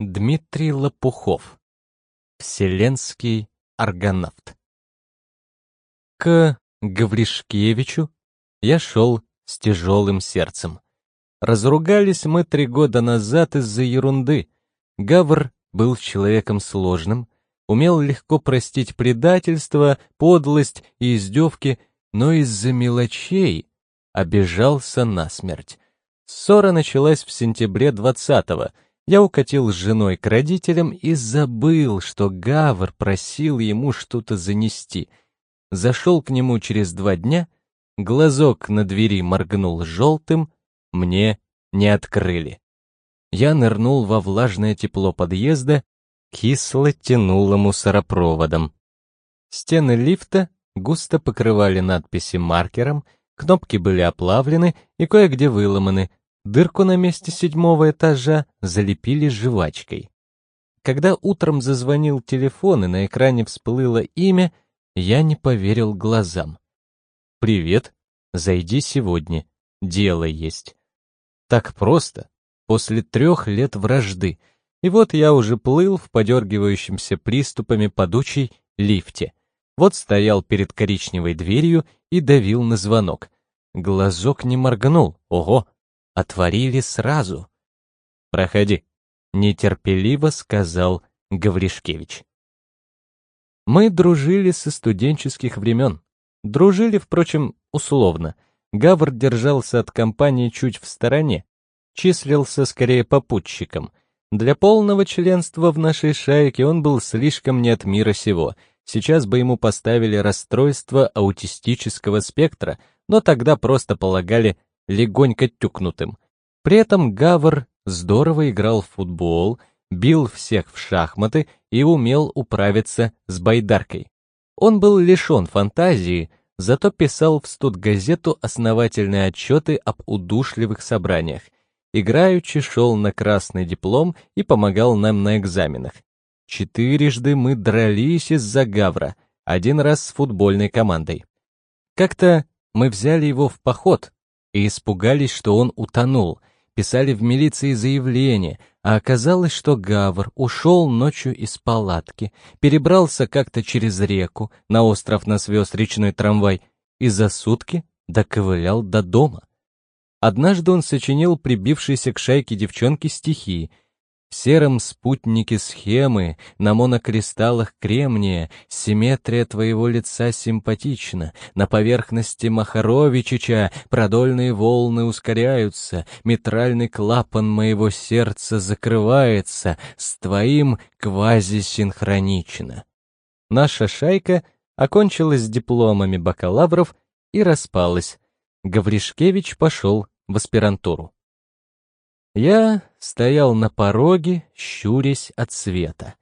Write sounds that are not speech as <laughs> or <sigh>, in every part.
Дмитрий Лопухов. Вселенский аргонавт. К Гавришкевичу я шел с тяжелым сердцем. Разругались мы три года назад из-за ерунды. Гавр был человеком сложным, умел легко простить предательство, подлость и издевки, но из-за мелочей обижался насмерть. Ссора началась в сентябре 20-го. Я укатил с женой к родителям и забыл, что Гавр просил ему что-то занести. Зашел к нему через два дня, глазок на двери моргнул желтым, мне не открыли. Я нырнул во влажное тепло подъезда, кисло тянуло мусоропроводом. Стены лифта густо покрывали надписи маркером, кнопки были оплавлены и кое-где выломаны, дырку на месте седьмого этажа залепили жвачкой. Когда утром зазвонил телефон и на экране всплыло имя, я не поверил глазам. «Привет, зайди сегодня, дело есть». Так просто, после трех лет вражды, и вот я уже плыл в подергивающемся приступами подучей лифте. Вот стоял перед коричневой дверью и давил на звонок. Глазок не моргнул, ого, отворили сразу. «Проходи», — нетерпеливо сказал Гавришкевич. Мы дружили со студенческих времен. Дружили, впрочем, условно. Гавр держался от компании чуть в стороне, числился скорее попутчиком. Для полного членства в нашей шайке он был слишком не от мира сего — Сейчас бы ему поставили расстройство аутистического спектра, но тогда просто полагали легонько тюкнутым. При этом Гавр здорово играл в футбол, бил всех в шахматы и умел управиться с байдаркой. Он был лишен фантазии, зато писал в студгазету основательные отчеты об удушливых собраниях. Играючи шел на красный диплом и помогал нам на экзаменах. Четырежды мы дрались из-за Гавра, один раз с футбольной командой. Как-то мы взяли его в поход и испугались, что он утонул, писали в милиции заявление, а оказалось, что Гавр ушел ночью из палатки, перебрался как-то через реку, на остров нас вез речной трамвай, и за сутки доковылял до дома. Однажды он сочинил прибившиеся к шайке девчонки стихи — в сером спутнике схемы, на монокристаллах кремния, симметрия твоего лица симпатична, на поверхности Махаровичича продольные волны ускоряются, метральный клапан моего сердца закрывается, с твоим квазисинхронично. Наша шайка окончилась дипломами бакалавров и распалась. Гавришкевич пошел в аспирантуру. Я стоял на пороге, щурясь от света.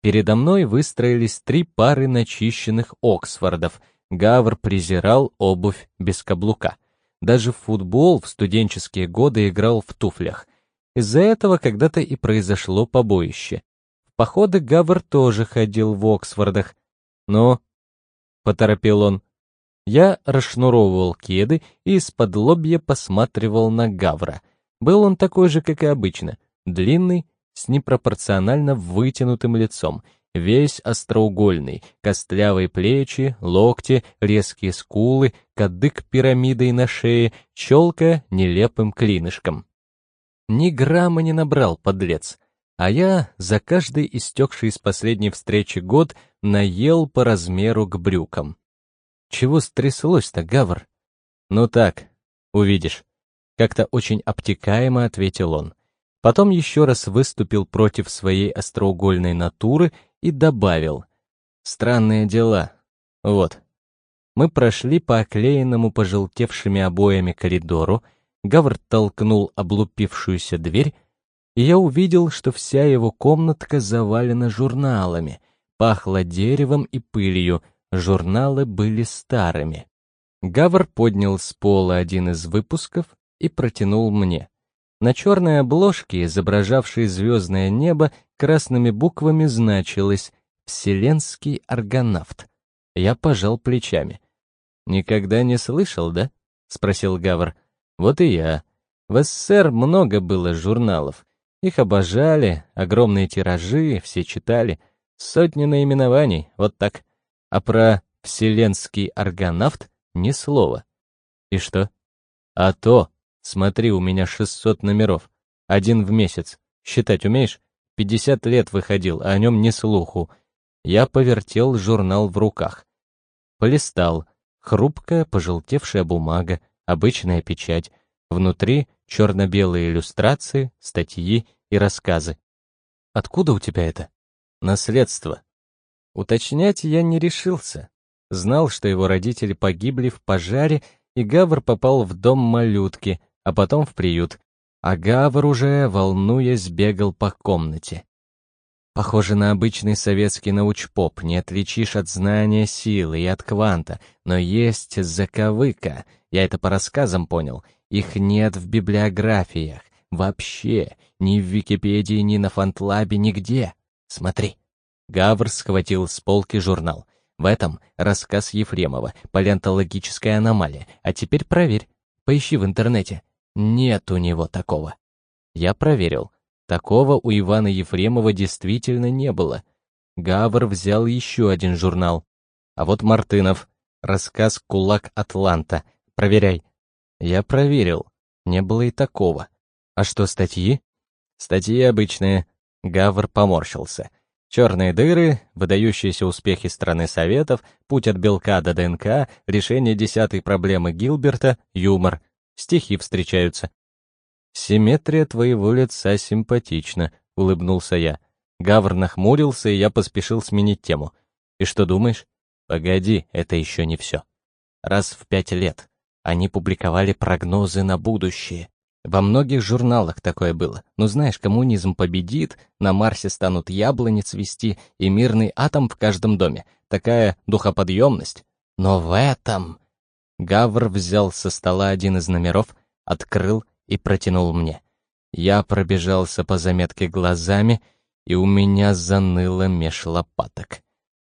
Передо мной выстроились три пары начищенных Оксфордов. Гавр презирал обувь без каблука. Даже в футбол в студенческие годы играл в туфлях. Из-за этого когда-то и произошло побоище. В походы Гавр тоже ходил в Оксфордах. Но, — поторопил он, — я расшнуровывал кеды и из-под лобья посматривал на Гавра — был он такой же, как и обычно, длинный, с непропорционально вытянутым лицом, весь остроугольный, костлявые плечи, локти, резкие скулы, кадык пирамидой на шее, челка нелепым клинышком. Ни грамма не набрал, подлец, а я за каждый истекший из последней встречи год наел по размеру к брюкам. Чего стряслось-то, Гавр? Ну так, увидишь. Как-то очень обтекаемо ответил он. Потом еще раз выступил против своей остроугольной натуры и добавил. Странные дела. Вот. Мы прошли по оклеенному пожелтевшими обоями коридору, Гавр толкнул облупившуюся дверь, и я увидел, что вся его комнатка завалена журналами, пахло деревом и пылью, журналы были старыми. Гавр поднял с пола один из выпусков, и протянул мне. На черной обложке, изображавшей звездное небо, красными буквами значилось «Вселенский аргонавт». Я пожал плечами. «Никогда не слышал, да?» — спросил Гавр. «Вот и я. В СССР много было журналов. Их обожали, огромные тиражи, все читали. Сотни наименований, вот так. А про вселенский аргонавт ни слова. И что? А то, смотри, у меня 600 номеров. Один в месяц. Считать умеешь? 50 лет выходил, а о нем ни слуху. Я повертел журнал в руках. Полистал. Хрупкая, пожелтевшая бумага, обычная печать. Внутри черно-белые иллюстрации, статьи и рассказы. Откуда у тебя это? Наследство. Уточнять я не решился. Знал, что его родители погибли в пожаре, и Гавр попал в дом малютки, а потом в приют. А Гавр уже, волнуясь, бегал по комнате. Похоже на обычный советский научпоп, не отличишь от знания силы и от кванта, но есть заковыка, я это по рассказам понял, их нет в библиографиях, вообще, ни в Википедии, ни на Фантлабе, нигде. Смотри. Гавр схватил с полки журнал. В этом рассказ Ефремова, палеонтологическая аномалия, а теперь проверь, поищи в интернете. Нет у него такого. Я проверил. Такого у Ивана Ефремова действительно не было. Гавр взял еще один журнал. А вот Мартынов. Рассказ «Кулак Атланта». Проверяй. Я проверил. Не было и такого. А что, статьи? Статьи обычные. Гавр поморщился. Черные дыры, выдающиеся успехи страны Советов, путь от белка до ДНК, решение десятой проблемы Гилберта, юмор. Стихи встречаются. «Симметрия твоего лица симпатична», — улыбнулся я. Гавр нахмурился, и я поспешил сменить тему. «И что думаешь?» «Погоди, это еще не все. Раз в пять лет они публиковали прогнозы на будущее. Во многих журналах такое было. Ну знаешь, коммунизм победит, на Марсе станут яблони цвести и мирный атом в каждом доме. Такая духоподъемность. Но в этом... Гавр взял со стола один из номеров, открыл и протянул мне. Я пробежался по заметке глазами, и у меня заныло меж лопаток.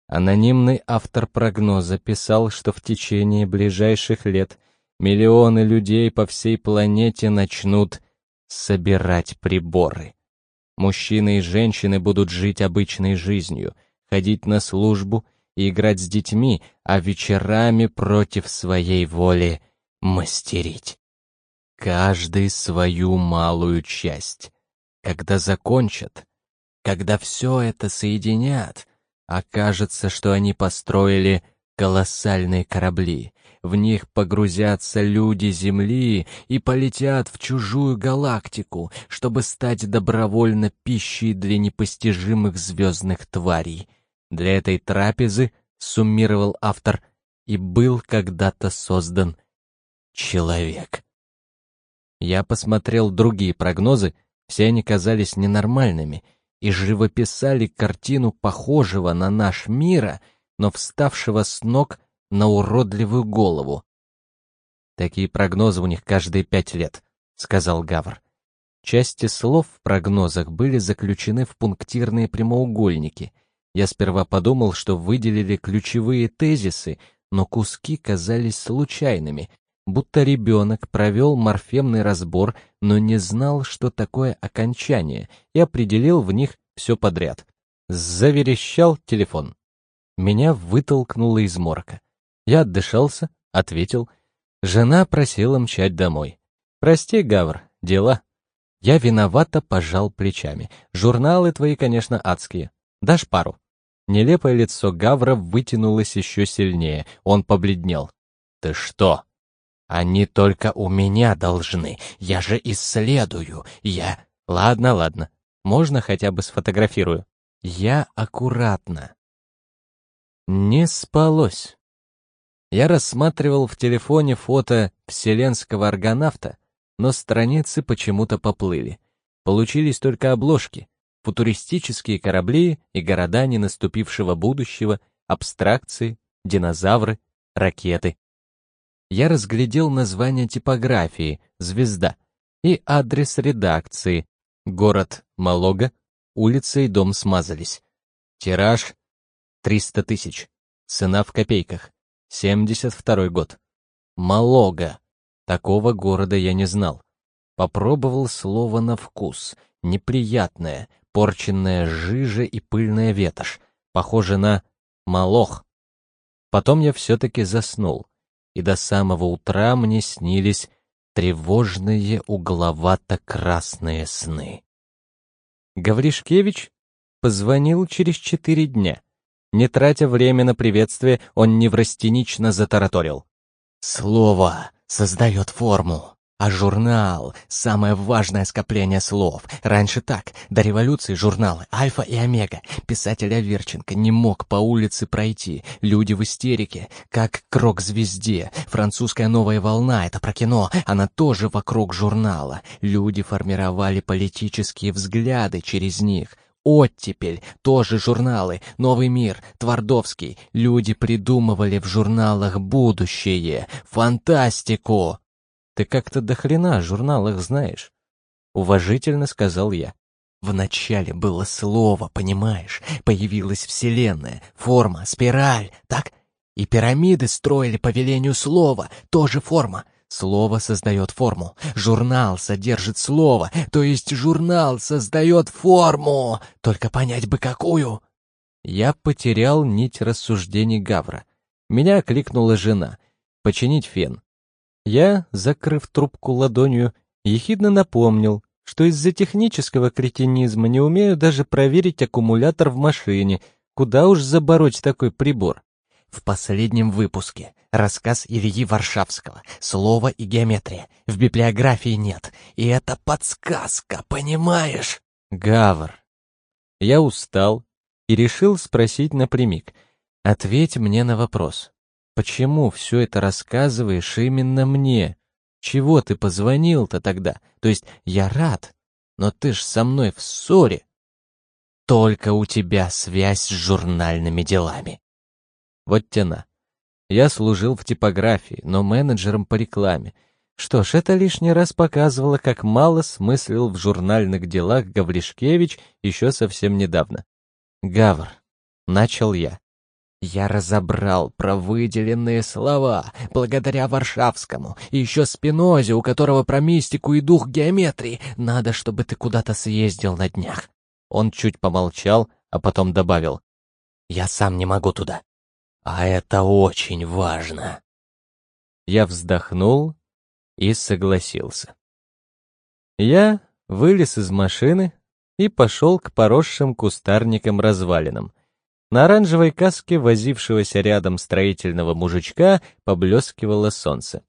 Анонимный автор прогноза писал, что в течение ближайших лет миллионы людей по всей планете начнут собирать приборы. Мужчины и женщины будут жить обычной жизнью, ходить на службу и играть с детьми, а вечерами против своей воли мастерить каждый свою малую часть. Когда закончат, когда все это соединят, окажется, что они построили колоссальные корабли. В них погрузятся люди Земли и полетят в чужую галактику, чтобы стать добровольно пищей для непостижимых звездных тварей. Для этой трапезы, суммировал автор, и был когда-то создан человек. Я посмотрел другие прогнозы, все они казались ненормальными и живописали картину похожего на наш мира, но вставшего с ног на уродливую голову. «Такие прогнозы у них каждые пять лет», — сказал Гавр. Части слов в прогнозах были заключены в пунктирные прямоугольники. Я сперва подумал, что выделили ключевые тезисы, но куски казались случайными, будто ребенок провел морфемный разбор, но не знал, что такое окончание, и определил в них все подряд. Заверещал телефон. Меня вытолкнуло из морка. Я отдышался, ответил. Жена просила мчать домой. «Прости, Гавр, дела». Я виновато пожал плечами. Журналы твои, конечно, адские. Дашь пару? Нелепое лицо Гавра вытянулось еще сильнее. Он побледнел. «Ты что?» Они только у меня должны. Я же исследую. Я... Ладно, ладно. Можно хотя бы сфотографирую? Я аккуратно. Не спалось. Я рассматривал в телефоне фото вселенского аргонавта, но страницы почему-то поплыли. Получились только обложки, футуристические корабли и города ненаступившего будущего, абстракции, динозавры, ракеты я разглядел название типографии «Звезда» и адрес редакции. Город Малога, улица и дом смазались. Тираж — 300 тысяч. Цена в копейках. 72 год. Малога. Такого города я не знал. Попробовал слово на вкус. неприятная, порченная жижа и пыльная ветошь, похоже на молох. Потом я все-таки заснул, и до самого утра мне снились тревожные угловато-красные сны. Гавришкевич позвонил через четыре дня. Не тратя время на приветствие, он неврастенично затараторил. «Слово создает форму, а журнал — самое важное скопление слов. Раньше так, до революции журналы «Альфа» и «Омега». Писатель Аверченко не мог по улице пройти. Люди в истерике, как к рок-звезде. Французская новая волна — это про кино, она тоже вокруг журнала. Люди формировали политические взгляды через них. Оттепель, тоже журналы, Новый мир, Твардовский. Люди придумывали в журналах будущее, фантастику. Ты как-то до хрена о журналах знаешь. Уважительно сказал я. Вначале было слово, понимаешь? Появилась вселенная, форма, спираль, так? И пирамиды строили по велению слова, тоже форма. Слово создает форму. Журнал содержит слово, то есть журнал создает форму. Только понять бы какую. Я потерял нить рассуждений Гавра. Меня окликнула жена. Починить фен. Я, закрыв трубку ладонью, ехидно напомнил, что из-за технического кретинизма не умею даже проверить аккумулятор в машине, куда уж забороть такой прибор. В последнем выпуске рассказ Ильи Варшавского «Слово и геометрия». В библиографии нет. И это подсказка, понимаешь? Гавр. Я устал и решил спросить напрямик. Ответь мне на вопрос. Почему все это рассказываешь именно мне? Чего ты позвонил-то тогда? То есть я рад, но ты ж со мной в ссоре. Только у тебя связь с журнальными делами. Вот тяна. Я служил в типографии, но менеджером по рекламе. Что ж, это лишний раз показывало, как мало смыслил в журнальных делах Гавришкевич еще совсем недавно. «Гавр», — начал я, я разобрал про выделенные слова, благодаря Варшавскому, и еще Спинозе, у которого про мистику и дух геометрии. Надо, чтобы ты куда-то съездил на днях. Он чуть помолчал, а потом добавил. Я сам не могу туда. А это очень важно. Я вздохнул и согласился. Я вылез из машины и пошел к поросшим кустарникам развалинам — на оранжевой каске возившегося рядом строительного мужичка поблескивало солнце.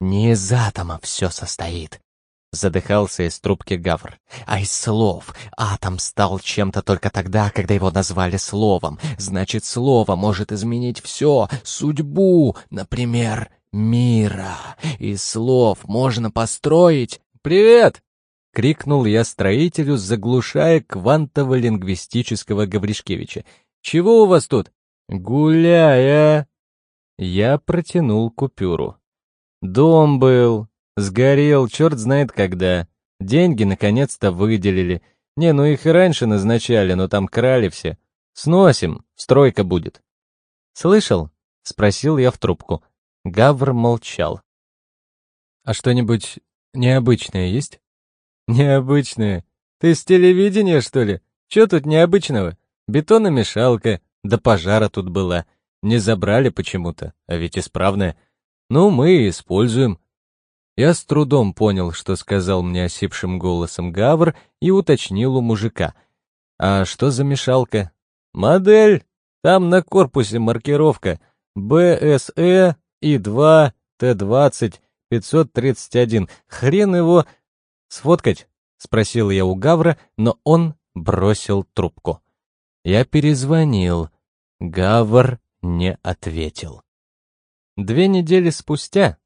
«Не из атома все состоит», — задыхался из трубки Гавр, «а из слов. Атом стал чем-то только тогда, когда его назвали словом. Значит, слово может изменить все, судьбу, например, мира. Из слов можно построить...» «Привет!» — крикнул я строителю, заглушая квантово-лингвистического Гавришкевича. Чего у вас тут? Гуляя. Я протянул купюру. Дом был. Сгорел, черт знает когда. Деньги наконец-то выделили. Не, ну их и раньше назначали, но там крали все. Сносим, стройка будет. Слышал? Спросил я в трубку. Гавр молчал. А что-нибудь необычное есть? Необычное? Ты с телевидения, что ли? Че тут необычного? Бетономешалка, до пожара тут была. Не забрали почему-то, а ведь исправная. Ну, мы и используем. Я с трудом понял, что сказал мне осипшим голосом Гавр и уточнил у мужика. А что за мешалка? Модель. Там на корпусе маркировка. БСЭ И2 Т20 531. Хрен его... Сфоткать? Спросил я у Гавра, но он бросил трубку. Я перезвонил. Гавр не ответил. Две недели спустя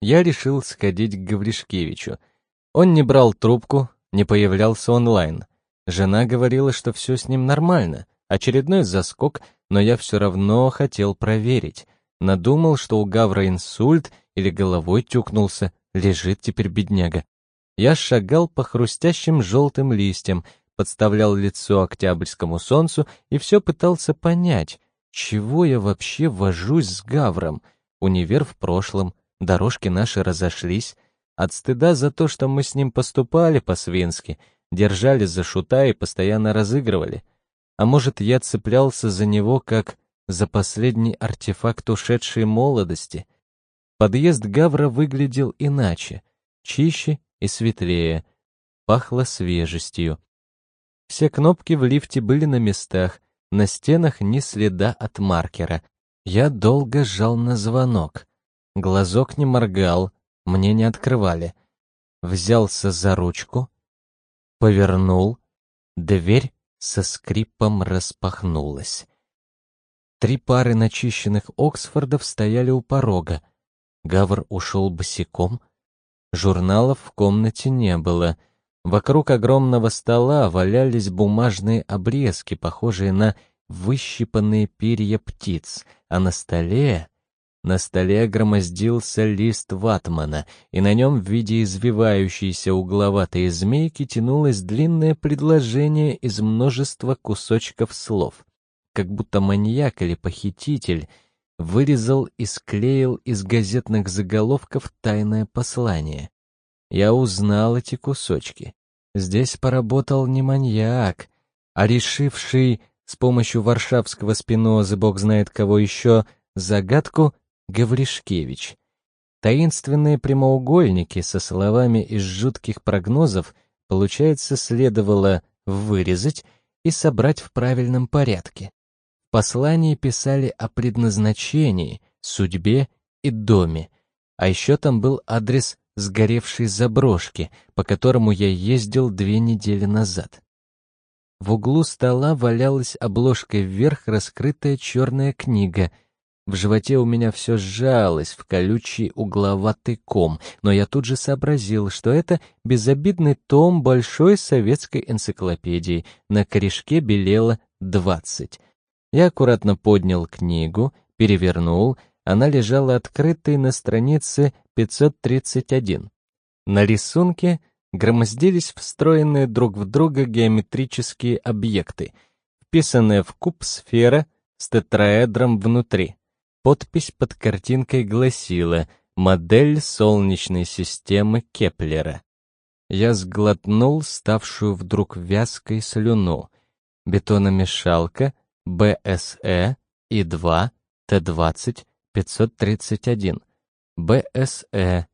я решил сходить к Гавришкевичу. Он не брал трубку, не появлялся онлайн. Жена говорила, что все с ним нормально, очередной заскок, но я все равно хотел проверить. Надумал, что у Гавра инсульт или головой тюкнулся, лежит теперь бедняга. Я шагал по хрустящим желтым листьям, подставлял лицо октябрьскому солнцу и все пытался понять, чего я вообще вожусь с Гавром. Универ в прошлом, дорожки наши разошлись. От стыда за то, что мы с ним поступали по-свински, держали за шута и постоянно разыгрывали. А может, я цеплялся за него как за последний артефакт ушедшей молодости. Подъезд Гавра выглядел иначе, чище и светлее, пахло свежестью. Все кнопки в лифте были на местах, на стенах ни следа от маркера. Я долго жал на звонок. Глазок не моргал, мне не открывали. Взялся за ручку, повернул, дверь со скрипом распахнулась. Три пары начищенных Оксфордов стояли у порога. Гавр ушел босиком. Журналов в комнате не было. Вокруг огромного стола валялись бумажные обрезки, похожие на выщипанные перья птиц, а на столе... На столе громоздился лист ватмана, и на нем в виде извивающейся угловатой змейки тянулось длинное предложение из множества кусочков слов как будто маньяк или похититель вырезал и склеил из газетных заголовков тайное послание. Я узнал эти кусочки. Здесь поработал не маньяк, а решивший с помощью варшавского спинозы, бог знает кого еще, загадку Гавришкевич. Таинственные прямоугольники со словами из жутких прогнозов, получается, следовало вырезать и собрать в правильном порядке послании писали о предназначении, судьбе и доме, а еще там был адрес сгоревшей заброшки, по которому я ездил две недели назад. В углу стола валялась обложкой вверх раскрытая черная книга. В животе у меня все сжалось в колючий угловатый ком, но я тут же сообразил, что это безобидный том большой советской энциклопедии. На корешке белело «двадцать». Я аккуратно поднял книгу, перевернул, она лежала открытой на странице 531. На рисунке громоздились встроенные друг в друга геометрические объекты, вписанные в куб сфера с тетраэдром внутри. Подпись под картинкой гласила «Модель Солнечной системы Кеплера». Я сглотнул ставшую вдруг вязкой слюну. Бетономешалка — БСЭ И2 Т20 531. БСЭ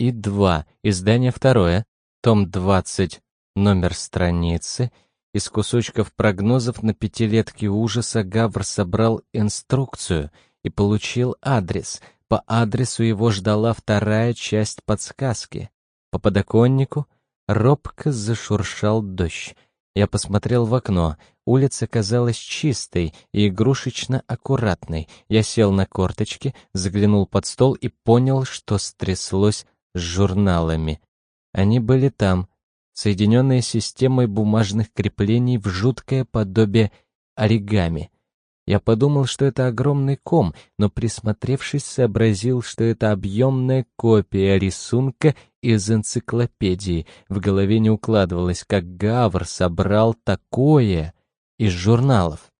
И2, издание второе, том 20, номер страницы. Из кусочков прогнозов на пятилетки ужаса Гавр собрал инструкцию и получил адрес. По адресу его ждала вторая часть подсказки. По подоконнику робко зашуршал дождь. Я посмотрел в окно. Улица казалась чистой и игрушечно аккуратной. Я сел на корточки, заглянул под стол и понял, что стряслось с журналами. Они были там, соединенные системой бумажных креплений в жуткое подобие оригами. Я подумал, что это огромный ком, но присмотревшись, сообразил, что это объемная копия рисунка из энциклопедии. В голове не укладывалось, как Гавр собрал такое из журналов.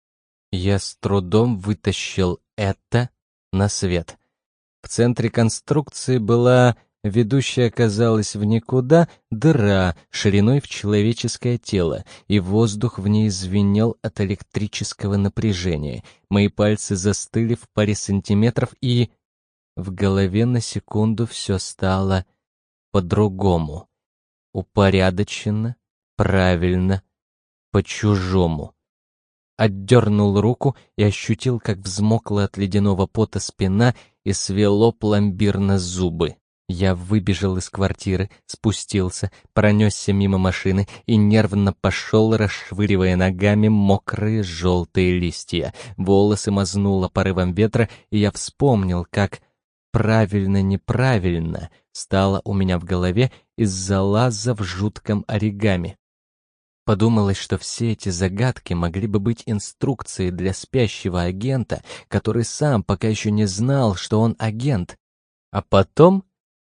Я с трудом вытащил это на свет. В центре конструкции была Ведущая оказалась в никуда дыра шириной в человеческое тело, и воздух в ней звенел от электрического напряжения. Мои пальцы застыли в паре сантиметров, и... В голове на секунду все стало по-другому. Упорядоченно, правильно, по-чужому. Отдернул руку и ощутил, как взмокла от ледяного пота спина и свело пломбирно зубы. Я выбежал из квартиры, спустился, пронесся мимо машины и нервно пошел, расшвыривая ногами мокрые желтые листья. Волосы мазнуло порывом ветра, и я вспомнил, как правильно-неправильно стало у меня в голове из-за лаза в жутком оригами. Подумалось, что все эти загадки могли бы быть инструкцией для спящего агента, который сам пока еще не знал, что он агент. А потом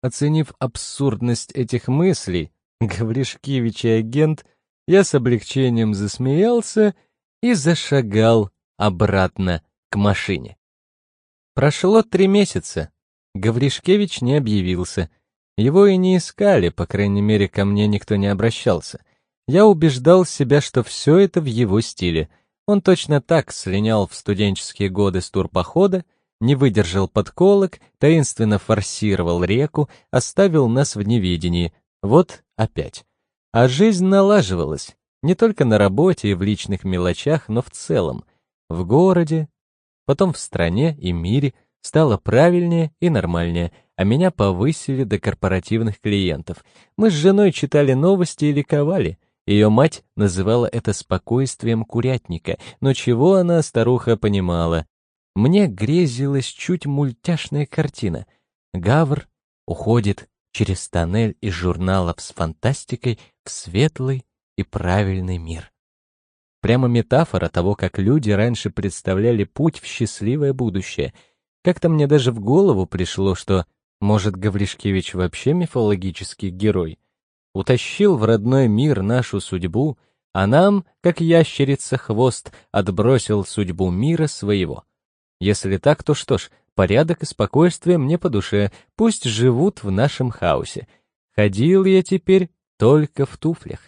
Оценив абсурдность этих мыслей, <laughs> Гавришкевич и агент, я с облегчением засмеялся и зашагал обратно к машине. Прошло три месяца. Гавришкевич не объявился. Его и не искали, по крайней мере, ко мне никто не обращался. Я убеждал себя, что все это в его стиле. Он точно так слинял в студенческие годы с турпохода, не выдержал подколок, таинственно форсировал реку, оставил нас в неведении. Вот опять. А жизнь налаживалась. Не только на работе и в личных мелочах, но в целом. В городе, потом в стране и мире стало правильнее и нормальнее, а меня повысили до корпоративных клиентов. Мы с женой читали новости и ликовали. Ее мать называла это спокойствием курятника, но чего она, старуха, понимала? Мне грезилась чуть мультяшная картина. Гавр уходит через тоннель из журналов с фантастикой в светлый и правильный мир. Прямо метафора того, как люди раньше представляли путь в счастливое будущее. Как-то мне даже в голову пришло, что, может, Гавришкевич вообще мифологический герой — утащил в родной мир нашу судьбу, а нам, как ящерица хвост, отбросил судьбу мира своего. Если так, то что ж, порядок и спокойствие мне по душе, пусть живут в нашем хаосе. Ходил я теперь только в туфлях.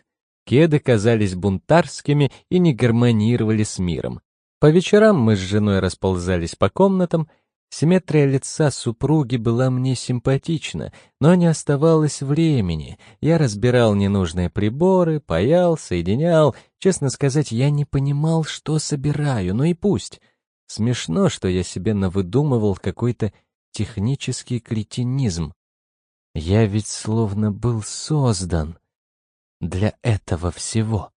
Кеды казались бунтарскими и не гармонировали с миром. По вечерам мы с женой расползались по комнатам, Симметрия лица супруги была мне симпатична, но не оставалось времени. Я разбирал ненужные приборы, паял, соединял. Честно сказать, я не понимал, что собираю, ну и пусть. Смешно, что я себе навыдумывал какой-то технический кретинизм. Я ведь словно был создан для этого всего.